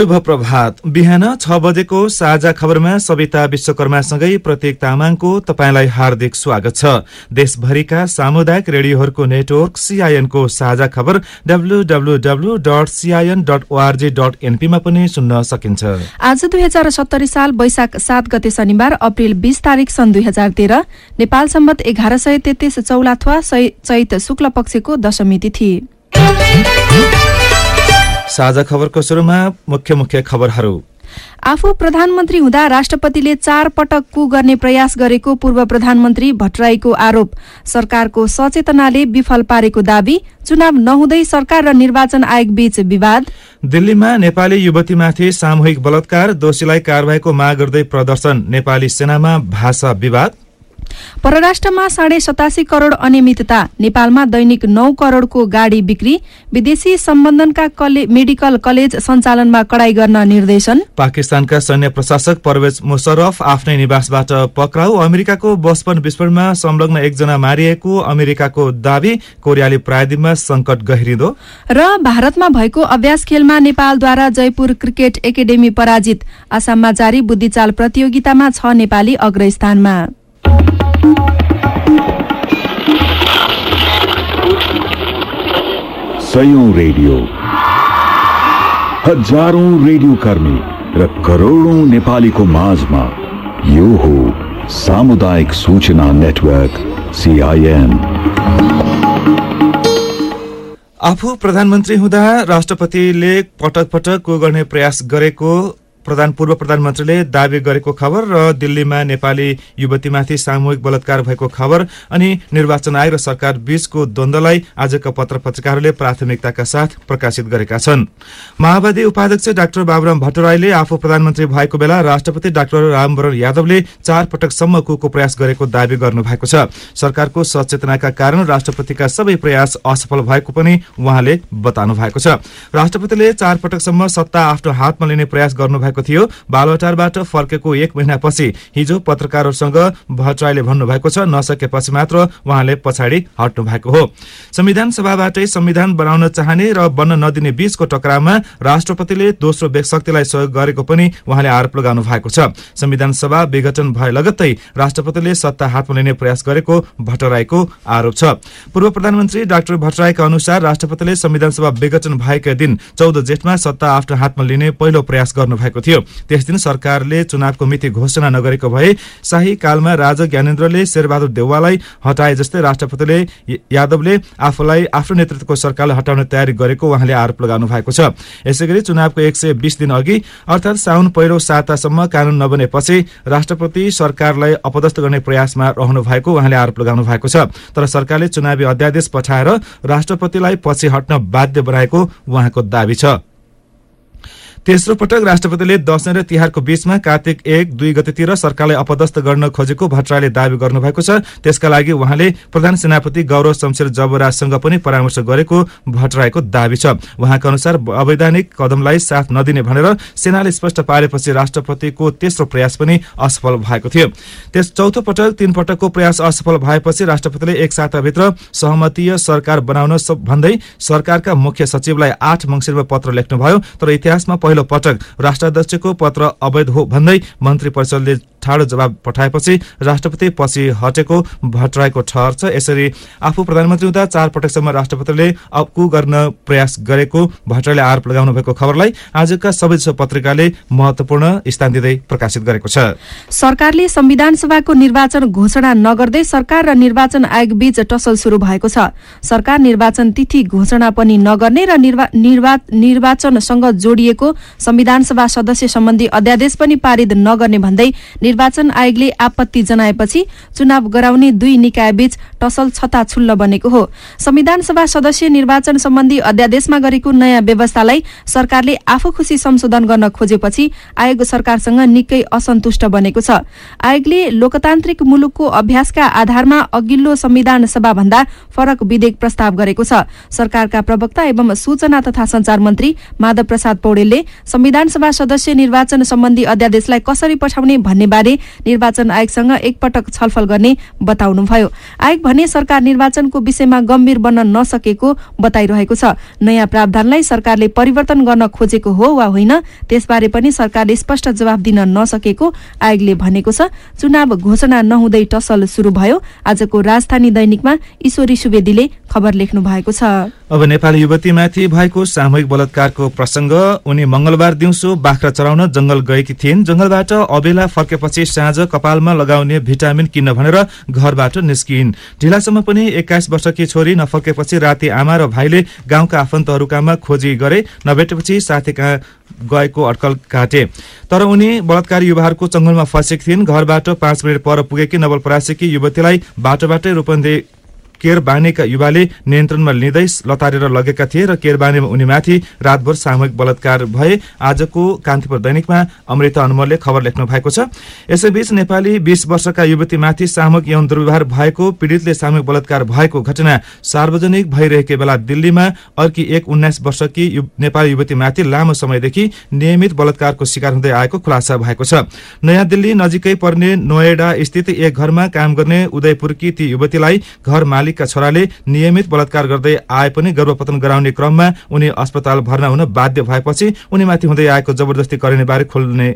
शुभ प्रभात। बिहान छ बजेको साझा खबरमा सविता विश्वकर्मासँगै प्रत्येक तामाङको तपाईँलाई हार्दिक स्वागत छ। देशभरिका सामुदायिक रेडियोहरूको नेटवर्क सीआईएनको साझा खबर डब्लूडब्लूडब्लू पनि सुन्न सकिन्छ। आज दुई हजार सत्तरी साल वैशाख सात गते शनिबार अप्रेल बीस तारिक सन् दुई हजार तेह्र नेपाल सम्बत एघार सय तेत्तिस चौलाथवा चैत शुक्ल पक्षको दशमी तिथि। साझा खबरको सुरुमा मुख्य मुख्य खबरहरू। आफू प्रधानमन्त्री हुँदा राष्ट्रपतिले चार पटक कु गर्ने प्रयास गरेको पूर्व प्रधानमन्त्री भट्टराईको आरोप। सरकारको सचेतनाले विफल पारेको दावी चुनाव नहुँदै सरकार र निर्वाचन आयोग बीच विवाद। दिल्लीमा नेपाली युवतीमाथि सामूहिक बलात्कार दोषीलाई कारवाहीको माग गर्दै प्रदर्शन नेपाली सेनामा भाषा विवाद। परराष्ट्रमा साढे सतासी करोड़ अनियमितता नेपालमा दैनिक नौ करोड़को गाड़ी बिक्री विदेशी सम्बन्धनका मेडिकल कलेज सञ्चालनमा कडाई गर्न निर्देशन। पाकिस्तानका सैन्य प्रशासक परवेज मुशरफ आफ्नै निवासबाट पक्राउ अमेरिकाको बसपन विस्फोटमा संलग्न एकजना मारिएको अमेरिकाको दावी कोरियाली प्रायद्वीपमा संकट गहिरिँदो। र भारतमा भएको अभ्यास खेलमा नेपालद्वारा जयपुर क्रिकेट एकाडेमी पराजित। आसाममा जारी बुद्धिचाल प्रतियोगितामा छ नेपाली अग्रस्थानमा। सयौं रेडियो। हजारौं रेडियो कर्मी र करोडौं नेपालीको माझमा यो हो सामुदायिक सूचना नेटवर्क सिआइएन आफू प्रधानमन्त्री हुँदा राष्ट्रपतिले पटक पटक को गर्ने प्रयास गरेको प्रधान पूर्व प्रधानमन्त्रीले दावी गरेको खबर र दिल्लीमा नेपाली युवतीमाथि सामूहिक बलात्कार भएको खबर अनि निर्वाचन आयोग र सरकार बीचको द्वन्दलाई आजका पत्र पत्रिकाहरूले प्राथमिकताका साथ प्रकाशित गरेका छन्। माओवादी उपाध्यक्ष डाक्टर बाबुराम भट्टराईले आफू प्रधानमन्त्री भएको बेला राष्ट्रपति डाक्टर रामवरण यादवले चार पटकसम्म कुको प्रयास गरेको दावी गर्नु भएको छ। सरकारको सचेतनाका कारण राष्ट्रपतिका सबै प्रयास असफल भएको पनि उहाँले बताउनु भएको छ। राष्ट्रपतिले चार पटकसम्म सत्ता आफ्नो हातमा लिने प्रयास गर्नु भएको थियो। बालुवाटारबाट फर्केको एक महिनापछि हिजो पत्रकारहरूसँग भट्टराईले भन्नुभएको छ नसकेपछि मात्र उहाँले पछाडि हट्नु भएको हो। संविधान सभाबाटै संविधान बनाउन चाहने र बन्न नदिने बीचको टकरावमा राष्ट्रपतिले दोस्रो व्यक्तिलाई सहयोग गरेको पनि उहाँले आरोप लगाउनु भएको छ। संविधान सभा विघटन भए लगत्तै राष्ट्रपतिले सत्ता हातमा लिने प्रयास गरेको भट्टराईको आरोप छ। पूर्व प्रधानमन्त्री डाक्टर भट्टराईका अनुसार राष्ट्रपतिले संविधान सभा विघटन भएका दिन चौध जेठमा सत्ता आफ्नो हातमा लिने पहिलो प्रयास गर्नु भएको थियो। त्यस दिन सरकारले चुनावको मिति घोषणा नगरेको भए शाही कालमा राजा ज्ञानेन्द्रले शेरबहादुर देउवालाई हटाए जस्तै राष्ट्रपतिले यादवले आफूलाई आफ्नो नेतृत्वको सरकारलाई हटाउने तयारी गरेको उहाँले आरोप लगाउनु भएको छ। यसै गरी चुनावको एक सय बीस दिन अघि अर्थात साउन पहिलो सातासम्म कानून नबनेपछि राष्ट्रपति सरकारलाई अपदस्थ गर्ने प्रयासमा रहनु भएको उहाँले आरोप लगाउनु भएको छ। तर सरकारले चुनावी अध्यादेश पठाएर राष्ट्रपतिलाई पछि हट्न बाध्य बनाएको उहाँको दावी छ। तेस्रो पटक राष्ट्रपतिले दशैं र तिहारको बीचमा कार्तिक एक दुई गतेतिर सरकारलाई अपदस्थ गर्न खोजेको भट्टराईले दावी गर्नुभएको छ। त्यसका लागि उहाँले प्रधान सेनापति गौरव शमशेर जबराजसँग पनि परामर्श गरेको भट्टराईको दावी छ। उहाँका अनुसार अवैधानिक कदमलाई साथ नदिने भनेर सेनाले स्पष्ट पारेपछि राष्ट्रपतिको तेस्रो प्रयास पनि असफल भएको थियो। त्यस चौथो पटक तीन पटकको प्रयास असफल भएपछि राष्ट्रपतिले एक साताभित्र सहमतीय सरकार बनाउन भन्दै सरकारका मुख्य सचिवलाई आठ मंगिरमा पत्र लेख्नुभयो। तर इतिहासमा पहिलो पटक राष्ट्राध्यक्षको पत्र अवैध हो भन्दै मन्त्री परिषदले ठाडो जवाब पठाएपछि राष्ट्रपति पछि हटेको भट्टराईको ठहर छ। यसरी आफू प्रधानमन्त्री हुँदा चार पटकसम्म राष्ट्रपतिले अप्कु गर्न प्रयास गरेको भट्टराईले आरोप लगाउनु भएको खबरलाई आजका सबै पत्रिकाले महत्वपूर्ण स्थान दिँदै प्रकाशित गरेको छ। सरकारले संविधान सभाको निर्वाचन घोषणा नगर्दै सरकार र निर्वाचन आयोग बीच टसल शुरू भएको छ। सरकार निर्वाचन तिथि घोषणा पनि नगर्ने र निर्वाचनसँग जोडिएको संविधान सभा सदस्य सम्बन्धी अध्यादेश पनि पारित नगर्ने भन्दै निर्वाचन आयोगले आपत्ति जनाएपछि चुनाव गराउने दुई निकाय बीच टसल छताछुल्ल बनेको हो। संविधान सभा सदस्य निर्वाचन सम्बन्धी अध्यादेशमा गरेको नयाँ व्यवस्थालाई सरकारले आफू खुशी संशोधन गर्न खोजेपछि आयोग सरकारसँग निकै असन्तुष्ट बनेको छ। आयोगले लोकतान्त्रिक मुलुकको अभ्यासका आधारमा अघिल्लो संविधान सभा भन्दा फरक विधेयक प्रस्ताव गरेको छ। सरकारका प्रवक्ता एवं सूचना तथा संचार मन्त्री माधव प्रसाद पौडेलले संविधान सभा सदस्य निर्वाचन सम्बन्धी अध्यादेशलाई कसरी पठाउने भन्ने बारे निर्वाचन आयोगसँग एकपटक छलफल गर्ने बताउनुभयो। आयोग भने सरकार निर्वाचनको विषयमा गम्भीर बन्न नसकेको बताइरहेको छ। नयाँ प्रावधानलाई सरकारले परिवर्तन गर्न खोजेको हो वा होइन त्यसबारे पनि सरकारले स्पष्ट जवाब दिन नसकेको आयोगले भनेको छ। चुनाव घोषणा नहुँदै टसल शुरू भयो। आजको राजधानी दैनिकमा ईश्वरी सुवेदीले खबर लेख्नु भएको छ। अब नेपाली युवतीमाथि भएको सामूहिक बलात्कारको प्रसंग उनी मंगलबार दिउँसो बाख्रा चराउन जंगल गएकी थिइन्। जंगलबाट अबेला फर्केपछि साँझ कपालमा लगाउने भिटामिन किन्न भनेर घरबाट निस्किन् ढिलासम्म पनि एक्काइस वर्षकी छोरी नफर्केपछि राति आमा र भाइले गाउँका आफन्तहरूकामा खोजी गरे नभेटेपछि साथी कहाँ गएको अड्कल काटे। तर उनी बलात्कारी युवाहरूको चंगलमा फँसेकी थिइन्। घरबाट पाँच मिनट पर पुगेकी नवलपरासीकी युवतीलाई बाटोबाटै रूपन्देही केरबानीका युवाले नियन्त्रणमा लिँदै लतारेर लगेका थिए र केरबानीमा उनीमाथि रातभर सामूहिक बलात्कार भए। आजको कान्तिपुर दैनिकमा अमृता अनुमलले खबर लेख्नु भएको छ। यसैबीच नेपाली बीस वर्षका युवतीमाथि सामूहिक यौन दुर्व्यवहार भएको पीड़ितले सामूहिक बलात्कार भएको घटना सार्वजनिक भइरहेको बेला दिल्लीमा अर्की एक उन्नाइस वर्षकी नेपाली युवतीमाथि लामो समयदेखि नियमित बलात्कारको शिकार हुँदै आएको खुलासा भएको छ। नयाँ दिल्ली नजिकै पर्ने नोएडा स्थित एक घरमा काम गर्ने उदयपुरकी ती युवतीलाई घर मालिक मालिकका छोराले नियमित बलात्कार गर्दै आए पनि गर्भपतन गराउने क्रममा उनी अस्पताल भर्ना हुन बाध्य भएपछि उनीमाथि हुँदै आएको जबरजस्ती गर्ने बारे खोल्ने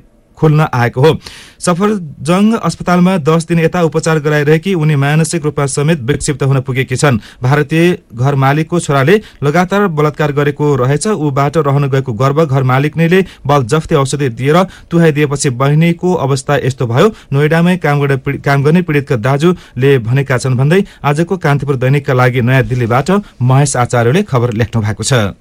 खोल्न आएको हो। सफरजंग अस्पतालमा दस दिन यता उपचार गराइरहेकी उनी मानसिक रूपमा समेत विक्षिप्त हुन पुगेकी छन्। भारतीय घर मालिकको छोराले लगातार बलात्कार गरेको रहेछ। ऊबाट रहन गएको गर्व घर मालिक नैले बल जफ्ती औषधि दिएर तुहाइदिएपछि बहिनीको अवस्था यस्तो भयो। नोएडामै काम गर्ने पीड़ितका दाजुले भनेका छन् भन्दै आजको कान्तिपुर दैनिकका लागि नयाँ दिल्लीबाट महेश आचार्यले खबर लेख्नु भएको छ।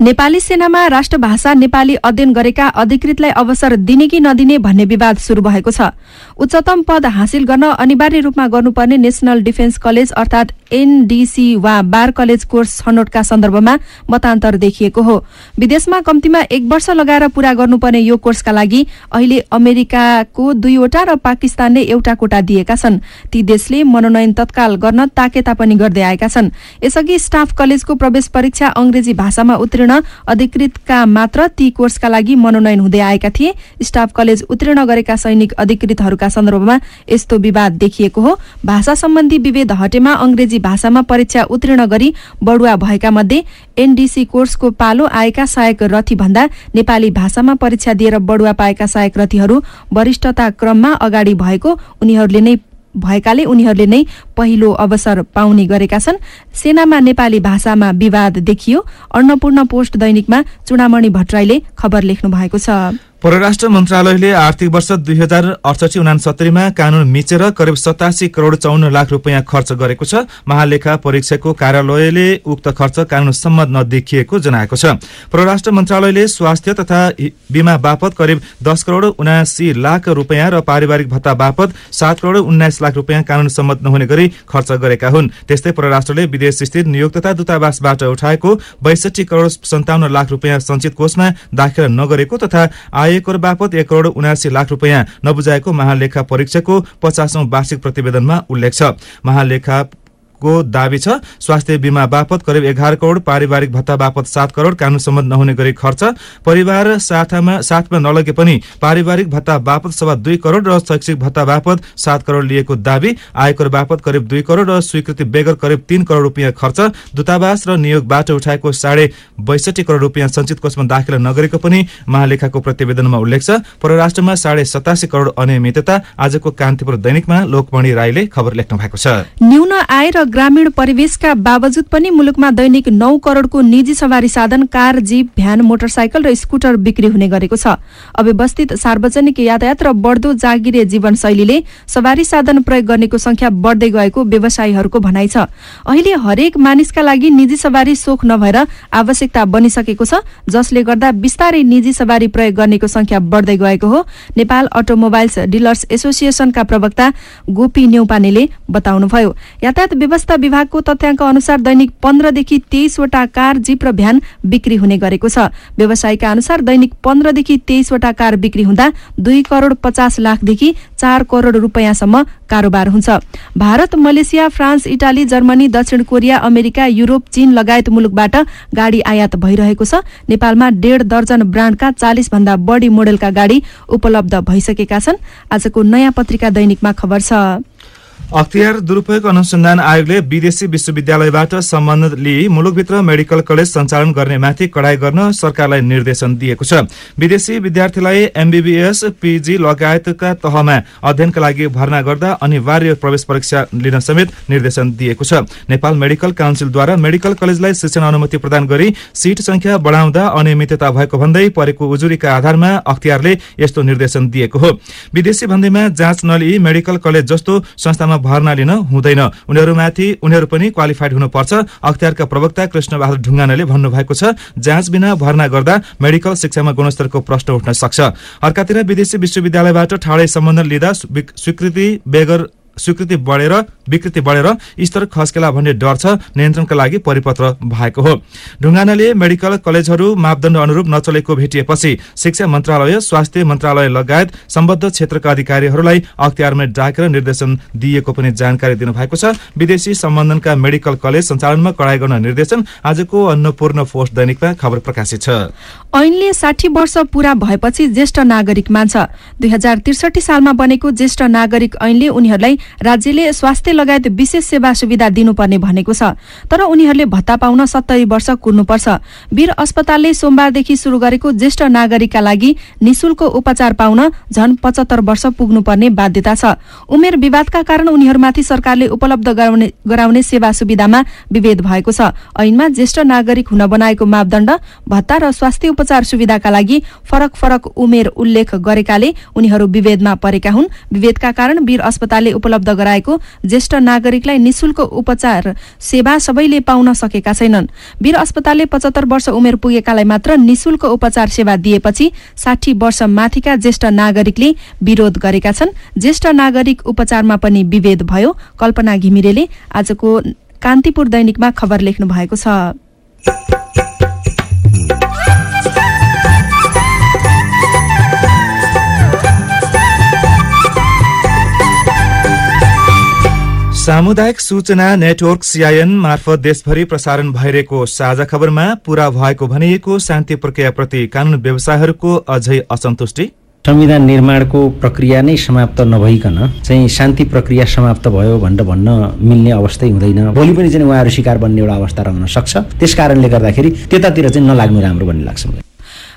नेपाली सेनामा राष्ट्रभाषा नेपाली अध्ययन गरेका अधिकृतलाई अवसर दिने कि नदिने भन्ने विवाद शुरू भएको छ। उच्चतम पद हासिल गर्न अनिवार्य रूपमा गर्नुपर्ने नेशनल डिफेन्स कलेज अर्थात एनडीसी वा बार कलेज कोर्स छनौटका सन्दर्भमा मतान्तर देखिएको हो। विदेशमा कम्तीमा एक वर्ष लगाएर पूरा गर्नुपर्ने यो कोर्सका लागि अहिले अमेरिकाको दुईवटा र पाकिस्तानले एउटा कोटा दिएका छन्। ती देशले मनोनयन तत्काल गर्न ताकेता पनि गर्दै आएका छन्। यसअघि स्टाफ कलेजको प्रवेश परीक्षा अंग्रेजी भाषामा उत्तीर्ण अधिकृतका मात्र ती कोर्सका लागि मनोनयन हुँदै आएका थिए। स्टाफ कलेज उत्तीर्ण गरेका सैनिक अधिकृतहरूका सन्दर्भमा यस्तो विवाद देखिएको हो। भाषा सम्बन्धी विभेद हटेमा भाषामा परीक्षा उत्तीर्ण गरी बढुवा भएका मध्ये एनडीसी कोर्सको पालो आएका सहायक रथी भन्दा नेपाली भाषामा परीक्षा दिएर बढुवा पाएका सहायक रथीहरू वरिष्ठता क्रममा अगाडि भएको उनीहरूले नै भएकाले उनीहरूले नै पहिलो अवसर पाउने गरेका छन्। सेनामा नेपाली भाषामा विवाद देखियो। अन्नपूर्ण पोस्ट दैनिकमा चुडामणि भट्टराईले खबर लेख्नु भएको छ। परराष्ट्र मन्त्रालयले आर्थिक वर्ष दुई हजार अडसठी उनासत्तरीमा कानून मिचेर करिब सतासी करोड़ चौन्न लाख रुपियाँ खर्च गरेको छ। महालेखा परीक्षकको कार्यालयले उक्त खर्च कानून सम्मत नदेखिएको जनाएको छ। परराष्ट्र मन्त्रालयले स्वास्थ्य तथा बिमा बापत करिब दस करोड़ उनासी लाख रुपियाँ र पारिवारिक भत्ता बापत सात करोड़ उन्नाइस लाख रुपियाँ कानून सम्मत नहुने गरी खर्च गरेका हुन्। त्यस्तै परराष्ट्रले विदेश स्थित नियोग तथा दूतावासबाट उठाएको बैसठी करोड़ सन्ताउन्न लाख रुपियाँ सञ्चित कोषमा दाखिल नगरेको तथा आयकर बापत एक करोड़ उनासी लाख रुपियाँ नबुझाएको महालेखा परीक्षकको पचासौं वार्षिक प्रतिवेदनमा उल्लेख छ। महालेखा को दावी छ। स्वास्थ्य बिमा बापत करिब एघार करोड़ पारिवारिक भत्ता बापत सात करोड़ कानून सम्बन्ध नहुने गरी खर्च। परिवार साथमा साथमा नलगे पनि पारिवारिक भत्ता बापत सभा दुई करोड़ र शैक्षिक भत्ता बापत सात करोड़ लिएको दावी आयकर बापत करिब दुई करोड़ र स्वीकृति बेगर करिब तीन करोड़ रुपियाँ खर्च दूतावास र नियोगबाट उठाएको साढे बैसठी करोड़ रुपियाँ सञ्चित कोषमा दाखिला नगरेको पनि महालेखाको प्रतिवेदनमा उल्लेख छ। परराष्ट्रमा साढे सतासी करोड़ अनियमितता आजको कान्तिपुर दैनिकमा लोकमणि राईले खबर लेख्नु भएको छ। न्यून आय र ग्रामीण परिवेशका बावजुद पनि मुलुकमा दैनिक नौ करोड़को निजी सवारी साधन कार जीप भ्यान मोटरसाइकल र स्कुटर बिक्री हुने गरेको छ। अव्यवस्थित सार्वजनिक यातायात र बढ्दो जागिरे जीवनशैलीले सवारी साधन प्रयोग गर्नेको संख्या बढ्दै गएको व्यवसायीहरूको भनाइ छ। अहिले हरेक मानिसका लागि निजी सवारी सोख नभएर आवश्यकता बनिसकेको छ जसले गर्दा विस्तारै निजी सवारी प्रयोग गर्नेको संख्या बढ्दै गएको हो। नेपाल अटोमोबाइल्स डिलर्स एसोसिएसनका प्रवक्ता गोपी न्यौपानेले बताउनुभयो। यातायात अवस्था विभागको तथ्याङ्क अनुसार दैनिक पन्ध्रदेखि तेइसवटा कार जीप र भ्यान बिक्री हुने गरेको छ। व्यवसायीका अनुसार दैनिक पन्ध्रदेखि तेइसवटा कार बिक्री हुँदा दुई करोड़ पचास लाखदेखि चार करोड़ रूपियाँसम्म कारोबार हुन्छ। Bharat Malaysia France Italy Germany दक्षिण कोरिया अमेरिका युरोप चीन लगायत मुलुकबाट गाड़ी आयात भइरहेको छ। नेपालमा डेढ दर्जन ब्रान्डका चालिस भन्दा बढी मोडेलका गाड़ी उपलब्ध भइसकेका छन्। आजको नयाँ पत्रिका दैनिकमा खबर छ। अख्तियार दुरूपयोग अनुसन्धान आयोगले विदेशी विश्वविद्यालयबाट सम्बन्ध लिई मुलुकभित्र मेडिकल कलेज सञ्चालन गर्नेमाथि कडाई गर्न सरकारलाई निर्देशन दिएको छ। विदेशी विद्यार्थीलाई एमबीबीएस पीजी लगायतका तहमा अध्ययनका लागि भर्ना गर्दा अनिवार्य प्रवेश परीक्षा लिन समेत निर्देशन दिएको छ। नेपाल मेडिकल काउन्सिलद्वारा मेडिकल कलेजलाई शिक्षण अनुमति प्रदान गरी सीट संख्या बढ़ाउँदा अनियमितता भएको भन्दै परेको उजुरीका आधारमा अख्तियारले यस्तो निर्देशन दिएको हो। विदेशी भन्दैमा जाँच नलिई मेडिकल कलेज जस्तो संस्थामा भर्ना लिन हुँदैन। उनीहरूमाथि उनीहरू पनि क्वालिफाइड हुनुपर्छ। अख्तियारका प्रवक्ता कृष्ण बहादुर ढुङ्गानाले भन्नुभएको छ जाँच बिना भर्ना गर्दा मेडिकल शिक्षामा गुणस्तरको प्रश्न उठ्न सक्छ। अर्कातिर विदेशी विश्वविद्यालयबाट ठाडै सम्बन्ध लिँदा स्वीकृति बेगर स्वीकृति बढेर विकृति बढेर स्तर खस्केला भन्ने डर छ नियन्त्रणका लागि परिपत्र भएको हो। ढुङ्गानाले मेडिकल कलेजहरू मापदण्ड अनुरूप नचलेको भेटिएपछि शिक्षा मन्त्रालय स्वास्थ्य मन्त्रालय लगायत सम्बद्ध क्षेत्रका अधिकारीहरूलाई अख्तियारमा डाकेर निर्देशन दिएको पनि जानकारी दिनुभएको छ। विदेशी सम्बन्धनका मेडिकल कलेज सञ्चालनमा कडाई गर्न निर्देशन आजको अन्नपूर्ण पोस्ट दैनिकमा खबर प्रकाशित छ। ऐनले साठी वर्ष पूरा भएपछि ज्येष्ठ नागरिक मान्छ। दुई हजार सालमा बनेको ज्येष्ठ नागरिक ऐनले उनीहरूलाई राज्यले स्वास्थ्य लगायत विशेष सेवा सुविधा दिनुपर्ने भनेको छ। तर उनीहरूले भत्ता पाउन सत्तरी वर्ष कुर्नुपर्छ। वीर अस्पतालले सोमबारदेखि शुरू गरेको ज्येष्ठ नागरिकका लागि निशुल्क उपचार पाउन झन पचहत्तर वर्ष पुग्नुपर्ने बाध्यता छ। उमेर विवादका कारण उनीहरूमाथि सरकारले उपलब्ध गराउने सेवा सुविधामा विभेद भएको छ। ऐनमा ज्येष्ठ नागरिक हुन बनाएको मापदण्ड भत्ता र स्वास्थ्य उपचार सुविधाका लागि फरक फरक उमेर उल्लेख गरेकाले उनीहरू विभेदमा परेका हुन्। विभेदका कारण वीर अस्पतालले उपलब्ध गराएको ज्येष्ठ नागरिकलाई निशुल्क उपचार सेवा सबैले पाउन सकेका छैनन्। वीर अस्पतालले पचहत्तर वर्ष उमेर पुगेकालाई मात्र निशुल्क उपचार सेवा दिएपछि साठी वर्ष माथिका ज्येष्ठ नागरिकले विरोध गरेका छन्। ज्येष्ठ नागरिक उपचारमा पनि विभेद भयो। कल्पना घिमिरेले आजको कान्तिपुर दैनिकमा खबर लेख्नु भएको छ। सामुदायिक सूचना नेटवर्क सीआईएन मार्फत देशभरि प्रसारण भइरहेको साझा खबरमा पूरा भएको भनिएको शान्ति प्रक्रियाप्रति कानून व्यवसायहरूको अझै असन्तुष्टि। संविधान निर्माणको प्रक्रिया नै समाप्त नभइकन चाहिँ शान्ति प्रक्रिया समाप्त भयो भनेर भन्न मिल्ने अवस्थै हुँदैन। भोलि पनि चाहिँ उहाँहरू शिकार बन्ने एउटा अवस्था रहन सक्छ। त्यस कारणले गर्दाखेरि त्यतातिर चाहिँ नलाग्नु राम्रो भन्ने लाग्छ मलाई।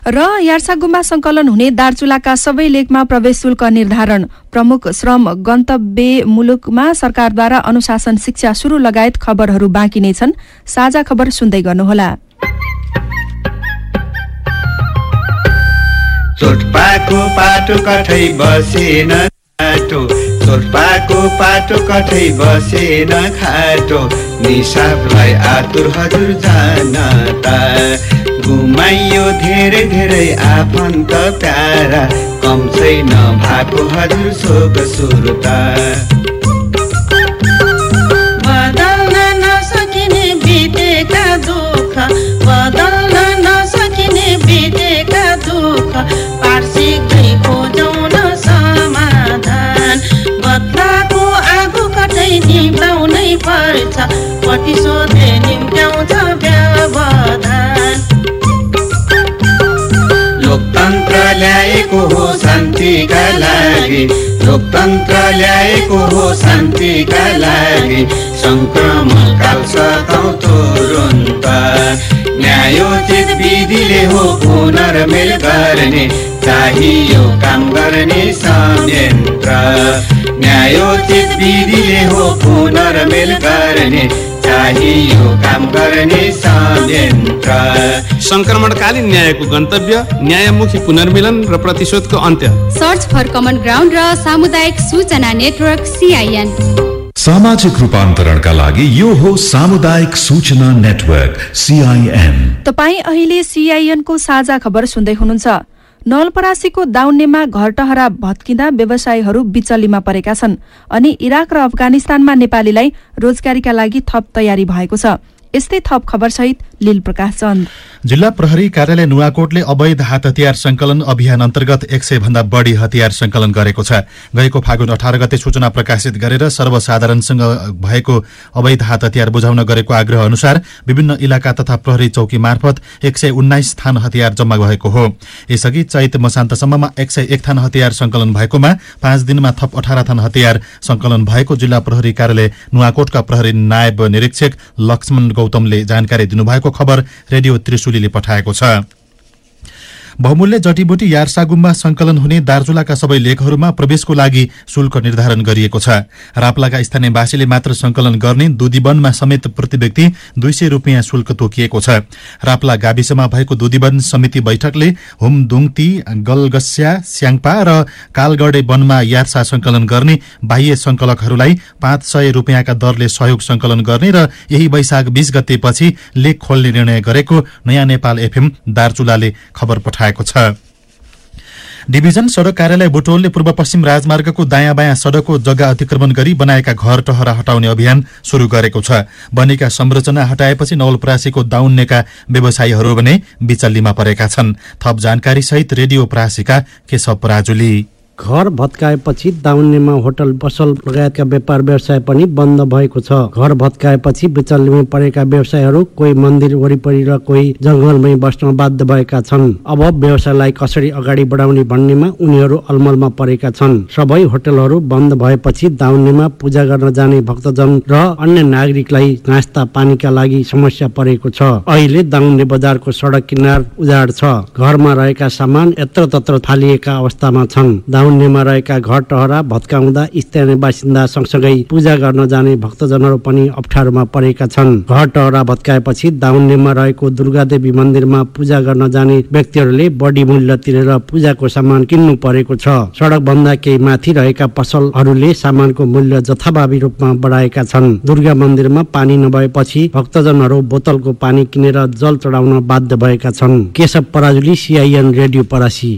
र यार्सागुम्बा संकलन हुने दार्चुलाका सबै लेकमा प्रवेश शुल्क निर्धारण। प्रमुख श्रम गन्तव्य मुलुकमा सरकारद्वारा अनुशासन शिक्षा शुरू लगायत खबरहरू बाँकी नै छन्। साझा खबर सुन्दै गर्नुहोला। खाटो। निसाबलाई आतुर हजुर जान गुमाइयो धेरै धेरै आफन्त प्यारा। कम छैन भएको हजुर शोक सुरुता। शान्तिका लागि? लोकतन्त्र ल्याएको हो शान्तिका लागि? सङ्क्रमण काल सताउ तुरुन्त न्यायोचित विधिले हो पुनर्मेल गर्ने चाहियो काम गर्ने संयन्त्र। न्यायोचित विधिले हो पुनर्मेल गर्ने चाहियो काम गर्ने संयन्त्र संक्रमणकालीन न्यायको गन्तव्य न्यायमुखी पुनर्मिलन र प्रतिशोधको अन्त्य। सर्च फर कमन ग्राउन्ड र सामुदायिक सूचना नेटवर्क सिआइएन सामाजिक रूपान्तरणका लागि यो हो सामुदायिक सूचना नेटवर्क सिआइएन तपाईँ अहिले सिआइएनको साझा खबर सुन्दै हुनुहुन्छ। नवलपरासीको दाउन्नेमा घरटहरा भत्किँदा व्यवसायीहरू बिचल्लीमा परेका छन् अनि इराक र अफगानिस्तानमा नेपालीलाई रोजगारीका लागि थप तयारी भएको छ। यस्तै थप खबरसहित लील प्रकाश चन्द। जिल्ला प्रहरी कार्यालय नुवाकोटले अवैध हात हतियार संकलन अभियान अन्तर्गत एक सय भन्दा बढ़ी हतियार संकलन गरेको छ। गएको फागुन अठार गते सूचना प्रकाशित गरेर सर्वसाधारणसँग भएको अवैध हात हतियार बुझाउन गरेको आग्रह अनुसार विभिन्न इलाका तथा प्रहरी चौकी मार्फत एक सय उन्नाइस थान हतियार जम्मा भएको हो। यसअघि चैत मसान्तसम्ममा एक सय एक थान हतियार संकलन भएकोमा पाँच दिनमा थप अठार थान हतियार संकलन भएको जिल्ला प्रहरी कार्यालय नुवाकोटका प्रहरी नायब निरीक्षक लक्ष्मण गौतमले जानकारी दिनुभएको खबर रेडियो त्रिशुलीले पठाएको छ। बहुमूल्य जडीबुटी यार्सागुम्बा संकलन हुने दार्चुलाका सबै लेखहरूमा प्रवेशको लागि शुल्क निर्धारण गरिएको छ। राप्लाका स्थानीयवासीले मात्र संकलन गर्ने दुधीवनमा समेत प्रति व्यक्ति दुई सय रुपियाँ शुल्क तोकिएको छ। राप्ला गाविसमा भएको दुधीवन समिति बैठकले हुमदुङती गलगस्या स्याङपा र कालगढे वनमा यार्सा संकलन गर्ने बाह्य संकलकहरूलाई पाँच सय रुपियाँका दरले सहयोग संकलन गर्ने र यही वैशाख बीस गतेपछि लेख खोल्ने निर्णय गरेको नयाँ नेपाल एफएम दार्चुलाले खबर पठाएको छ। डिभिजन सड़क कार्यालय बुटोलले पूर्व पश्चिम राजमार्गको दायाँ बायाँ सड़कको जग्गा अतिक्रमण गरी बनाएका घर टहरा हटाउने अभियान शुरू गरेको छ। बनेका संरचना हटाएपछि नवलपरासीको दाउन्नेका व्यवसायीहरू भने बिचल्लीमा परेका छन्। थप जानकारी सहित रेडियो परासीका केशव पराजुली। घर भत्काएपछि दाउन्नेमा होटल पसल लगायतका व्यापार व्यवसाय पनि बन्द भएको छ। घर भत्काएपछि बिचल्लीमा परेका व्यवसायहरू कोही मन्दिर वरिपरि र कोही जंगलमै बस्न बाध्य भएका छन्। अब व्यवसायलाई कसरी अगाडि बढाउने भन्नेमा उनीहरू अलमलमा परेका छन्। सबै होटलहरू बन्द भएपछि दाउन्नेमा पूजा गर्न जाने भक्तजन र अन्य नागरिकलाई नास्ता पानीका लागि समस्या परेको छ। अहिले दाउन्ने बजारको सडक किनार उजाड छ। घरमा रहेका सामान यत्र तत्र फालिएका अवस्थामा छन्। दाउन्नेमा रहेका घर टहरा भत्काउँदा स्थानीय बासिन्दा सँगसँगै पूजा गर्न जाने भक्तजनहरू पनि अप्ठ्यारोमा परेका छन्। घर टहरा भत्काएपछि दाउन्नेमा रहेको दुर्गादेवी मन्दिरमा पूजा गर्न जाने व्यक्तिहरूले बढी मूल्य तिरेर पूजाको सामान किन्नु परेको छ। सडक भन्दा केही माथि रहेका पसलहरूले सामानको मूल्य जथाभावी रूपमा बढाएका छन्। दुर्गा मन्दिरमा पानी नभएपछि भक्तजनहरू बोतलको पानी किनेर जल चढाउन बाध्य भएका छन्। Keshav Parajuli CIN radio Parasi.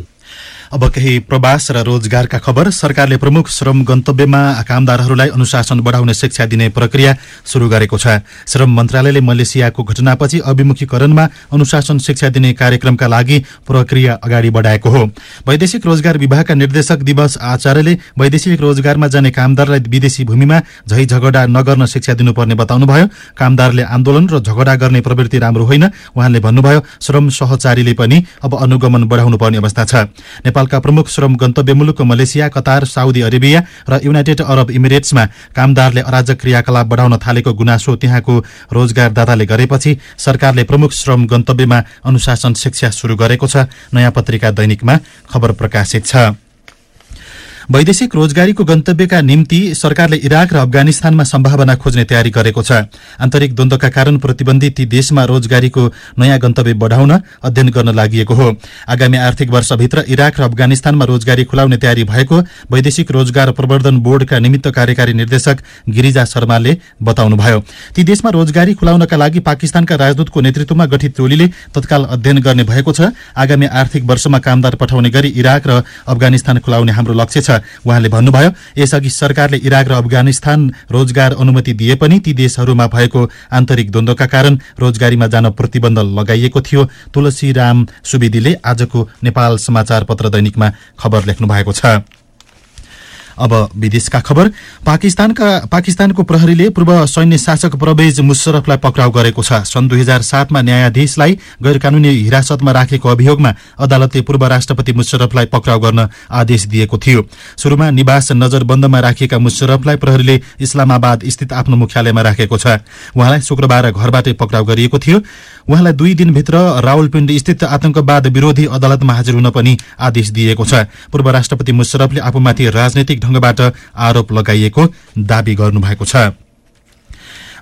अब केही प्रवास र रोजगारका खबर। सरकारले प्रमुख श्रम गन्तव्यमा कामदारहरूलाई अनुशासन बढाउने शिक्षा दिने प्रक्रिया शुरू गरेको छ। श्रम मन्त्रालयले मलेसियाको घटनापछि अभिमुखीकरणमा अनुशासन शिक्षा दिने कार्यक्रमका लागि प्रक्रिया अगाडि बढाएको हो। वैदेशिक रोजगार विभागका निर्देशक दिवस आचार्यले वैदेशिक रोजगारमा जाने कामदारलाई विदेशी भूमिमा झै झगडा नगर्न शिक्षा दिनुपर्ने बताउनुभयो। कामदारले आन्दोलन र झगडा गर्ने प्रवृत्ति राम्रो होइन। उहाँले भन्नुभयो श्रम सहचारीले पनि अब अनुगमन बढाउनु पर्ने अवस्था छ। नेपालका प्रमुख श्रम गन्तव्य मुलुक मलेसिया कतार साउदी अरेबिया र युनाइटेड अरब इमिरेट्समा कामदारले अराजक क्रियाकलाप बढाउन थालेको गुनासो त्यहाँको रोजगारदाताले गरेपछि सरकारले प्रमुख श्रम गन्तव्यमा अनुशासन शिक्षा शुरू गरेको छ। नयाँ पत्रिका दैनिकमा खबर प्रकाशित छ। वैदेशिक रोजगारीको गन्तव्यका निम्ति सरकारले इराक र अफगानिस्तानमा सम्भावना खोज्ने तयारी गरेको छ। आन्तरिक द्वन्द्वका कारण प्रतिबन्धित ती देशमा रोजगारीको नयाँ गन्तव्य बढ़ाउन अध्ययन गर्न लागि हो। आगामी आर्थिक वर्षभित्र इराक र अफगानिस्तानमा रोजगारी खुलाउने तयारी भएको वैदेशिक रोजगार प्रवर्धन बोर्डका निमित्त कार्यकारी निर्देशक गिरिजा शर्माले बताउनुभयो। ती देशमा रोजगारी खुलाउनका लागि पाकिस्तानका राजदूतको नेतृत्वमा गठित टोलीले तत्काल अध्ययन गर्ने भएको छ। आगामी आर्थिक वर्षमा कामदार पठाउने गरी इराक र अफगानिस्तान खुलाउने हाम्रो लक्ष्य छ। उहाँले भन्नुभयो यसअघि सरकारले इराक र अफगानिस्तान रोजगार अनुमति दिए पनि ती देशहरूमा भएको आन्तरिक द्वन्द्वका कारण रोजगारीमा जान प्रतिबन्ध लगाइएको थियो। तुलसीराम सुवेदीले आजको नेपाल समाचार पत्र दैनिकमा खबर लेख्नु भएको छ। अब विदेशका खबर। पाकिस्तानका पाकिस्तानको प्रहरीले पूर्व सैन्य शासक परवेज मुशरफलाई पक्राउ गरेको छ। सन् दुई हजार सातमा न्यायाधीशलाई गैर कानूनी हिरासतमा राखेको अभियोगमा अदालतले पूर्व राष्ट्रपति मुशरफलाई पक्राउ गर्न आदेश दिएको थियो। शुरूमा निवास नजरबन्दमा राखिएका मुशरफलाई प्रहरीले इस्लामाबाद स्थित आफ्नो मुख्यालयमा राखेको छ। उहाँलाई शुक्रबार घरबाटै पक्राउ गरिएको थियो। उहाँलाई दुई दिनभित्र रावलपिण्डी स्थित आतंकवाद विरोधी अदालतमा हाजिर हुन पनि आदेश दिएको छ। पूर्व राष्ट्रपति मुशरफले आफूमाथि राजनैतिक ढंगबाट आरोप लगाइएको दावी गर्नुभएको छ।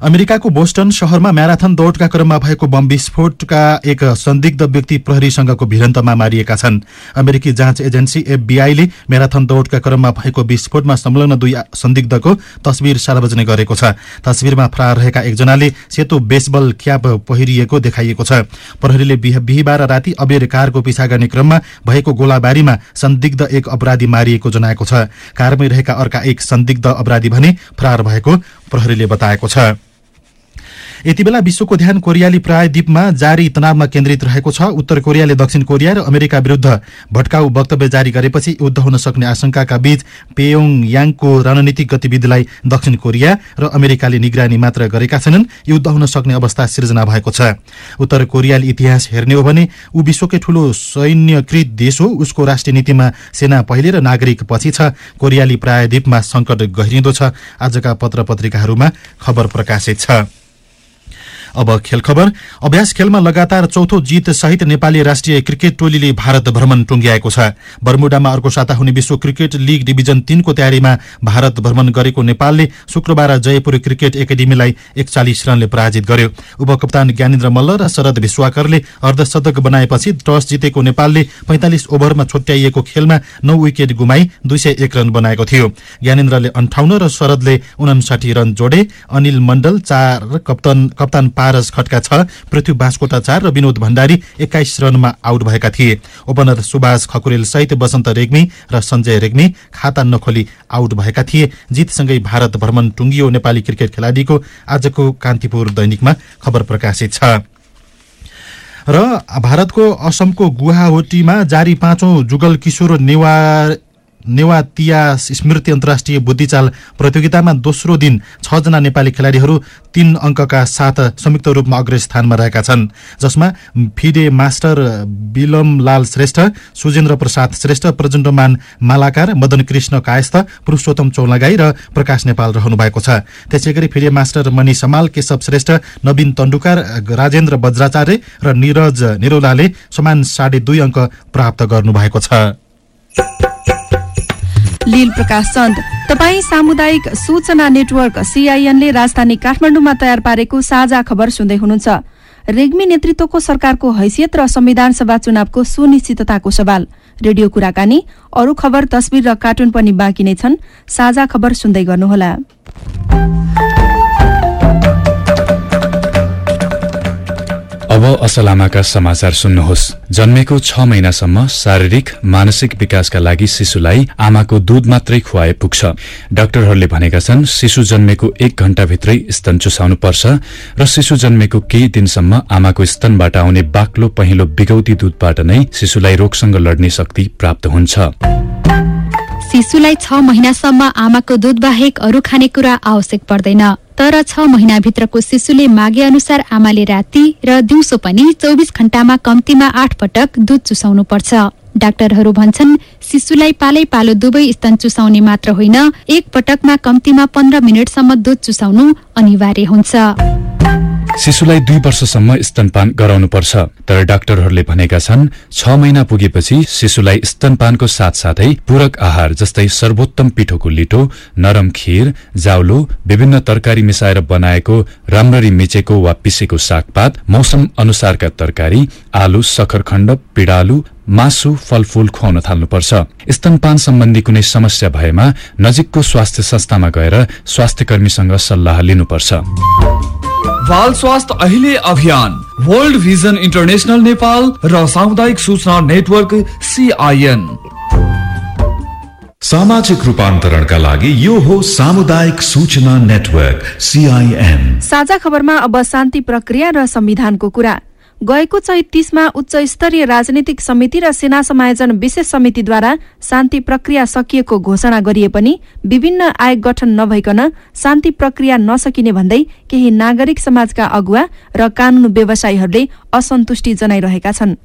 अमेरिकाको बोस्टन शहरमा म्याराथन दौड़का क्रममा भएको बम विस्फोटका एक संदिग्ध व्यक्ति प्रहरीसँगको भिडन्तमा मारिएका छन्। अमेरिकी जाँच एजेन्सी एफबीआईले म्याराथन दौड़का क्रममा भएको विस्फोटमा संलग्न दुई संदिग्धको तस्विर सार्वजनिक गरेको छ। तस्विरमा फरार रहेका एकजनाले सेतो बेसबल क्याप पहिरिएको देखाइएको छ। प्रहरीले बिहिबार राति अबेर कारको पिछा गर्ने क्रममा भएको गोलाबारीमा संदिग्ध एक अपराधी मारिएको जनाएको छ। कारमै रहेका अर्का एक संदिग्ध अपराधी भने फरार भएको प्रहरीले बताएको छ। यति बेला विश्वको ध्यान कोरियाली प्रायद्वीपमा जारी तनावमा केन्द्रित रहेको छ। उत्तर कोरियाले दक्षिण कोरिया र अमेरिका विरूद्ध भट्काउ वक्तव्य जारी गरेपछि युद्ध हुन सक्ने आशंकाका बीच पेयोङ याङको रणनीतिक गतिविधिलाई दक्षिण कोरिया र अमेरिकाले निगरानी मात्र गरेका छैनन्। युद्ध हुन सक्ने अवस्था सिर्जना भएको छ। उत्तर कोरियाली इतिहास हेर्ने हो भने ऊ विश्वकै ठूलो सैन्यकृत देश हो। उसको राष्ट्रिय नीतिमा सेना पहिले र नागरिक पछि छ। कोरियाली प्रायद्वीपमा संकट गहिरिँदो छ। आजका पत्र पत्रिकाहरूमा खबर प्रकाशित छ। अब खेल खबर। अभ्यास खेलमा लगातार चौथो जित सहित नेपाली राष्ट्रिय क्रिकेट टोलीले भारत भ्रमण टुंग्याएको छ। बर्मुडामा अर्को साता हुने विश्व क्रिकेट लीग डिभिजन तीनको तयारीमा भारत भ्रमण गरेको नेपालले शुक्रबार जयपुर क्रिकेट एकाडेमीलाई एकचालिस रनले पराजित गर्यो। उपकप्तान ज्ञानेन्द्र मल्ल र शरद विश्वाकरले अर्धशतक बनाएपछि टस जितेको नेपालले पैंतालिस ओभरमा छुट्याइएको खेलमा नौ विकेट गुमाई दुई सय एक रन बनाएको थियो। ज्ञानेन्द्रले अन्ठाउन्न र शरदले उनासाठी रन जोडे। अनिल मण्डल चार कप्तान कप्तान पारस खड्का छ। पृथ्वी बास्कोटा चार र विनोद भण्डारी एक्काइस रनमा आउट भएका थिए। ओपनर सुभाष खकुरेल सहित बसन्त रेग्मी र सञ्जय रेग्मी खाता नखोली आउट भएका थिए। जितसँगै भारत भ्रमण टुङ्गियो नेपाली क्रिकेट खेलाडीको आजको कान्तिपुर दैनिकमा खबर प्रकाशित छ। र भारतको असमको गुवाहाटीमा जारी पाँचौं जुगल किशोर नेवार नेवातिया स्मृति अन्तर्राष्ट्रिय बुद्धिचाल प्रतियोगितामा दोस्रो दिन छजना नेपाली खेलाड़ीहरू तीन अङ्कका साथ संयुक्त रूपमा अग्र स्थानमा रहेका छन् जसमा फिडे मास्टर विलमलाल श्रेष्ठ सुजेन्द्र प्रसाद श्रेष्ठ प्रचण्डमान मालाकार मदन कृष्ण कायस्थ पुरुषोत्तम चौलागाई र प्रकाश नेपाल रहनु भएको छ। त्यसै गरी फिडे मास्टर मणि समाल केशव श्रेष्ठ नवीन तण्डुकार राजेन्द्र वज्राचार्य र निरज निरौलाले समान साढे दुई अङ्क प्राप्त गर्नुभएको छ। लील प्रकाश चन्द। तपाई सामुदायिक सूचना नेटवर्क सीआईएनले राजधानी काठमाडौँमा तयार पारेको साझा खबर सुन्दै हुनुहुन्छ। रेग्मी नेतृत्वको सरकारको हैसियत र संविधान सभा चुनावको सुनिश्चितताको सवाल। रेडियो कुराकानी अरू खबर तस्विर र कार्टुन पनि बाँकी नै छन्। साझा खबर सुन्दै गर्नुहोला। असलामाका समाचार सुन्नुहोस्। जन्मेको छ महिनासम्म शारीरिक मानसिक विकासका लागि शिशुलाई आमाको दूध मात्रै खुवाए पुग्छ। डाक्टरहरूले भनेका छन् शिशु जन्मेको एक घण्टाभित्रै स्तन चुसाउनु पर्छ र शिशु जन्मेको केही दिनसम्म आमाको स्तनबाट आउने बाक्लो पहिलो बिगौती दूधबाट नै शिशुलाई रोगसँग लड्ने शक्ति प्राप्त हुन्छ। शिशुलाई छ महिनासम्म आमाको दूध बाहेक अरू खानेकुरा आवश्यक पर्दैन। तर छ महिनाभित्रको शिशुले मागे अनुसार आमाले राति र दिउँसो पनि चौबिस घण्टामा कम्तीमा आठ पटक दुध चुसाउनु पर्छ। डाक्टरहरू भन्छन् शिशुलाई पालै पालो दुवै स्तन चुसाउने मात्र होइन एक पटकमा कम्तीमा पन्ध्र मिनटसम्म दुध चुसाउनु अनिवार्य हुन्छ। शिशुलाई दुई वर्षसम्म स्तनपान गराउनुपर्छ। तर डाक्टरहरूले भनेका छन् छ महिना पुगेपछि शिशुलाई स्तनपानको साथसाथै पूरक आहार जस्तै सर्वोत्तम पिठोको लिटो नरम खीर जाउलो विभिन्न तरकारी मिसाएर बनाएको राम्ररी मिचेको वा पिसेको सागपात मौसम अनुसारका तरकारी आलु सखरखण्ड पिडालु मासु फलफूल खुवाउन थाल्नुपर्छ। स्तनपान सम्बन्धी कुनै समस्या भएमा नजिकको स्वास्थ्य संस्थामा गएर स्वास्थ्य कर्मीसँग सल्लाह लिनुपर्छ। बाल स्वास्थ्य अहिले अभियान। वर्ल्ड भिजन इन्टरनेसनल नेपाल र सामुदायिक सूचना नेटवर्क सिआइएन सामाजिक रूपान्तरणका लागि यो हो सामुदायिक सूचना नेटवर्क सीआईएन साझा खबरमा अब शान्ति प्रक्रिया र संविधानको कुरा। गएको चैत तीसमा उच्च स्तरीय राजनीतिक समिति र सेना समायोजन विशेष समितिद्वारा शान्ति प्रक्रिया सकिएको घोषणा गरिए पनि विभिन्न आयोग गठन नभइकन शान्ति प्रक्रिया नसकिने भन्दै केही नागरिक समाजका अगुवा र कानून व्यवसायीहरूले असन्तुष्टि जनाइरहेका छन्।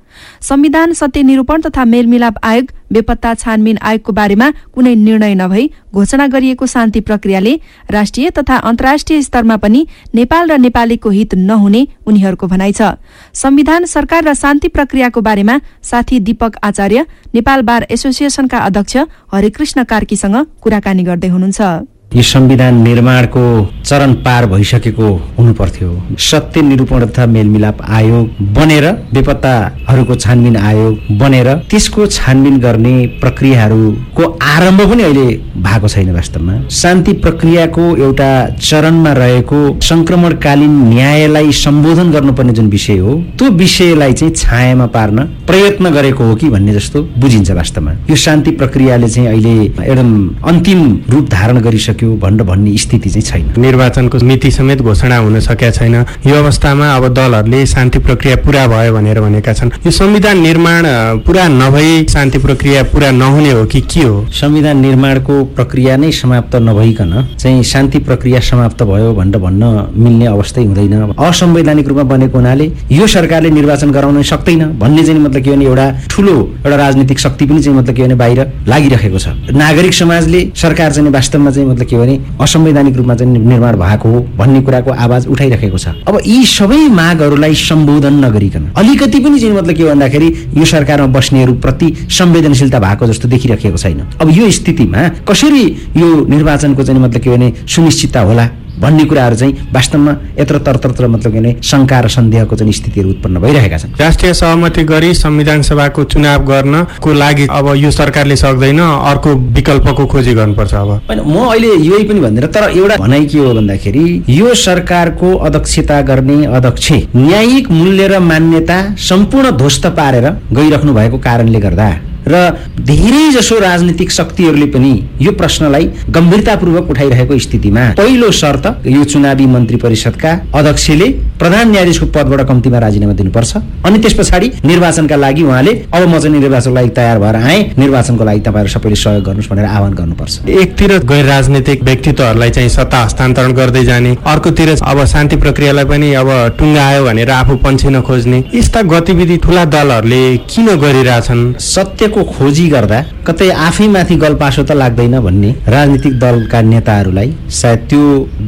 संविधान सत्य निरूपण तथा मेलमिलाप आयोग बेपत्ता छानबिन आयोगको बारेमा कुनै निर्णय नभई घोषणा गरिएको शान्ति प्रक्रियाले राष्ट्रिय तथा अन्तर्राष्ट्रिय स्तरमा पनि नेपाल र नेपालीको हित नहुने उनीहरूको भनाइ छ। संविधान सरकार र शान्ति प्रक्रियाको बारेमा साथी दीपक आचार्य नेपाल बार एसोसिएसनका अध्यक्ष हरिकृष्ण कार्कीसँग कुराकानी गर्दै हुनुहुन्छ। यो संविधान निर्माणको चरण पार भइसकेको हुनु पर्थ्यो सत्य निरूपण तथा मेलमिलाप आयोग बनेर बेपत्ताहरूको छानबिन आयोग बनेर त्यसको छानबिन गर्ने प्रक्रियाहरूको आरम्भ पनि अहिले भएको छैन वास्तवमा। शान्ति प्रक्रियाको एउटा चरणमा रहेको संक्रमणकालीन न्यायलाई सम्बोधन गर्नुपर्ने जुन विषय हो त्यो विषयलाई चाहिँ छायामा पार्न प्रयत्न गरेको हो कि भन्ने जस्तो बुझिन्छ वास्तवमा। यो शान्ति प्रक्रियाले चाहिँ अहिले एकदम अन्तिम रूप धारण गरिसक्यो भनेर भन्ने स्थिति चाहिँ छैन। निर्वाचनको मिति समेत घोषणा हुन सकेका छैन। यो अवस्थामा अब दलहरूले शान्ति प्रक्रिया पुरा भयो भनेर भनेका छन्। यो संविधान निर्माण पुरा नभई शान्ति प्रक्रिया पुरा नहुने हो कि के हो? संविधान निर्माणको प्रक्रिया नै समाप्त नभइकन चाहिँ शान्ति प्रक्रिया समाप्त भयो भनेर भन्न मिल्ने अवस्थै हुँदैन। असंवैधानिक रूपमा बनेको हुनाले यो सरकारले निर्वाचन गराउन सक्दैन भन्ने चाहिँ मतलब के भने एउटा ठुलो एउटा राजनीतिक शक्ति पनि चाहिँ मतलब के भने बाहिर लागिरहेको छ। नागरिक समाजले सरकार चाहिँ वास्तवमा चाहिँ मतलब के भने असंवैधानिक रूपमा चाहिँ निर्माण भएको हो भन्ने कुराको आवाज उठाइरहेको छ। अब यी सबै मागहरूलाई सम्बोधन नगरिकन अलिकति पनि चाहिँ मतलब के भन्दाखेरि यो सरकारमा बस्नेहरू प्रति संवेदनशीलता भएको जस्तो देखिरहेको छैन। अब यो स्थितिमा कसरी यो निर्वाचनको चाहिँ मतलब के भने सुनिश्चितता होला? भन्ने कुराहरू चाहिँ वास्तवमा यत्र तर्त्र मतलब के भने शङ्का र सन्देहको चाहिँ स्थितिहरू उत्पन्न भइरहेका छन्। राष्ट्रिय सहमति गरी संविधान सभाको चुनाव गर्नको लागि अब यो सरकारले सक्दैन अर्को विकल्पको खोजी गर्नुपर्छ अब। होइन म अहिले यही पनि भन्दिनँ तर एउटा भनाइ के हो भन्दाखेरि यो सरकारको अध्यक्षता गर्ने अध्यक्ष न्यायिक मूल्य र मान्यता सम्पूर्ण ध्वस्त पारेर गइराख्नु भएको कारणले गर्दा र धेरै जसो राजनीतिक शक्तिहरूले पनि यो प्रश्नलाई गम्भीरतापूर्वक उठाइरहेको स्थितिमा पहिलो शर्त यो चुनावी मन्त्री परिषदका अध्यक्षले प्रधान न्यायाधीशको पदबाट कम्तीमा राजीनामा दिनुपर्छ। अनि त्यस पछाडि निर्वाचनका लागि उहाँले अब म चाहिँ निर्वाचनको लागि तयार भएर आएँ। निर्वाचनको लागि तपाईँहरू सबैले सहयोग गर्नुहोस् भनेर आह्वान गर्नुपर्छ। एकतिर गैर राजनीतिक व्यक्तित्वहरूलाई चाहिँ सत्ता हस्तान्तरण गर्दै जाने अर्कोतिर अब शान्ति प्रक्रियालाई पनि अब टुङ्गायो भनेर आफू पन्छिन खोज्ने यस्ता गतिविधि ठुला दलहरूले किन गरिरहेछन्? सत्यको खोजी गर्दा कतै आफैमाथि गलपासो त लाग्दैन भन्ने राजनीतिक दलका नेताहरूलाई सायद त्यो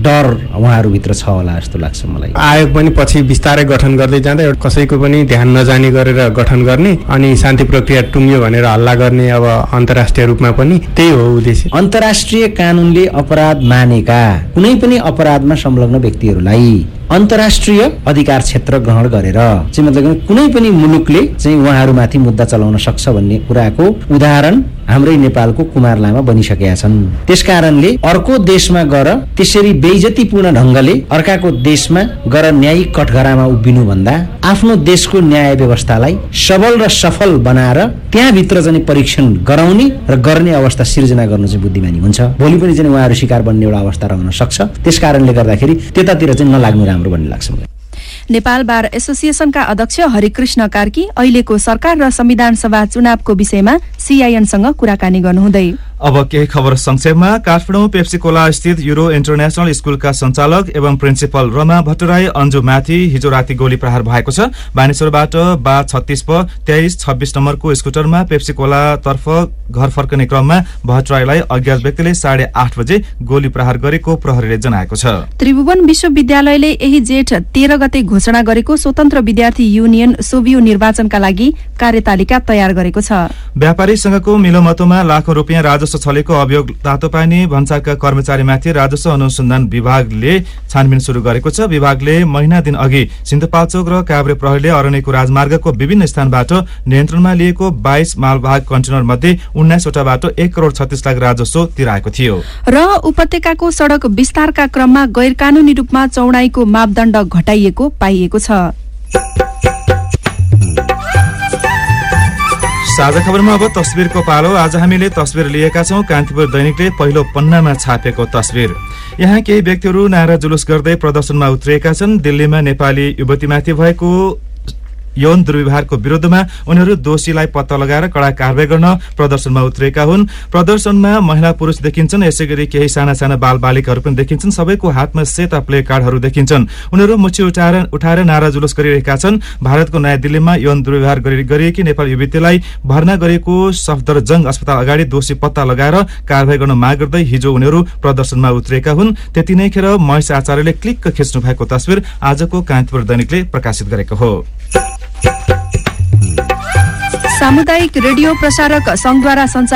डर उहाँहरूभित्र छ होला जस्तो लाग्छ मलाई। आयोग पनि पछि बिस्तारै गठन गर्दै जाँदा कसैको पनि ध्यान नजाने गरेर गठन गर्ने अनि शान्ति प्रक्रिया टुङ्ग्यो भनेर हल्ला गर्ने अब अन्तर्राष्ट्रिय रूपमा पनि त्यही हो उद्देश्य। अन्तर्राष्ट्रिय कानूनले अपराध मानेका कुनै पनि अपराधमा संलग्न व्यक्तिहरूलाई अन्तर्राष्ट्रिय अधिकार क्षेत्र ग्रहण गरेर चाहिँ मतलब कुनै पनि मुलुकले चाहिँ उहाँहरूमाथि मुद्दा चलाउन सक्छ भन्ने कुराको उदाहरण हाम्रै नेपालको कुमार लामा बनिसकेका छन्। त्यस कारणले अर्को देशमा गएर त्यसरी बेइजतीपूर्ण ढङ्गले अर्काको देशमा गएर न्यायिक कठघरामा उभिनु भन्दा आफ्नो देशको न्याय व्यवस्थालाई सबल र सफल बनाएर त्यहाँभित्र चाहिँ परीक्षण गराउने र गर्ने अवस्था सिर्जना गर्नु चाहिँ बुद्धिमानी हुन्छ। भोलि पनि चाहिँ उहाँहरू शिकार बन्ने एउटा अवस्था रहन सक्छ। त्यस कारणले गर्दाखेरि त्यतातिर चाहिँ नलाग्नु राम्रो भन्ने लाग्छ मलाई। नेपाल बार एसोसिएसनका अध्यक्ष हरिकृष्ण कार्की अहिलेको सरकार र संविधान सभा चुनावको विषयमा सीआईएनसँग कुराकानी गर्नुहुँदै। अब केही खबर संक्षेपमा काठमाडौँ पेप्सिकोला स्थित युरो इन्टरनेशनल स्कूलका सञ्चालक एवं प्रिन्सिपल रमा भट्टराई अन्जुमाथि हिजो राति गोली प्रहार भएको छ। बानेश्वरबाट बा छत्तिस प तेइस छब्बिस नम्बरको स्कुटरमा पेप्सिकोला तर्फ घर फर्कने क्रममा भट्टराईलाई अज्ञात व्यक्तिले साढे आठ बजे गोली प्रहार गरेको प्रहरीले जनाएको छ। त्रिभुवन विश्वविद्यालयले यही जेठ तेह्र गते घोषणा गरेको स्वतन्त्र विद्यार्थी युनियन सोभियो निर्वाचनका लागि कार्यतालिका तयार गरेको छ। व्यापारी संघको मिलोमतोमा लाखौं रुपियाँ राजस्व छलेको अभियोग तातोपानी भन्सारका कर्मचारीमाथि राजस्व अनुसन्धान विभागले छानबिन शुरू गरेको छ। विभागले महिना दिन अघि सिन्धुपाल्चोक र काभ्रे प्रहरीले अरण्यको राजमार्गको विभिन्न स्थानबाट नियन्त्रणमा लिएको बाइस मालवाहक कन्टेनर मध्ये उन्नाइसवटाबाट एक करोड़ छत्तीस लाख राजस्व तिराएको थियो। र उपत्यकाको सड़क विस्तारका क्रममा गैर कानूनी रूपमा चौडाइको मापदण्ड घटाइएको पाइएको छ। साझा खबरमा अब तस्विरको पालो। आज हामीले तस्विर लिएका छौं। कान्तिपुर दैनिकले पहिलो पन्नामा छापेको तस्विर। यहाँ केही व्यक्तिहरू नारा जुलुस गर्दै प्रदर्शनमा उत्रिएका छन्। दिल्लीमा नेपाली युवतीमाथि भएको यौन दुर्व्यवहारको विरुद्धमा उनीहरू दोषीलाई पत्ता लगाएर कडा कारवाही गर्न प्रदर्शनमा उत्रिएका हुन्। प्रदर्शनमा महिला पुरुष देखिन्छन् यसै गरी केही साना साना बाल बालिकाहरू पनि देखिन्छन्। सबैको हातमा सेता प्ले कार्डहरू देखिन्छन्। उनीहरू मुची उठाएर उठाएर नारा जुलुस गरिरहेका छन्। भारतको नयाँ दिल्लीमा यौन दुर्व्यवहार गरिएकी नेपाल युवतीलाई भर्ना गरेको सफदरजंग अस्पताल अगाडि दोषी पत्ता लगाएर कारवाही गर्न माग गर्दै हिजो उनीहरू प्रदर्शनमा उत्रिएका हुन्। त्यति नै खेर महेश आचार्यले क्लिक्क खिच्नु भएको तस्विर आजको कान्तिपुर दैनिकले प्रकाशित गरेको हो। सामुदायिक रेडियो प्रसारक संघद्वारा सञ्चालित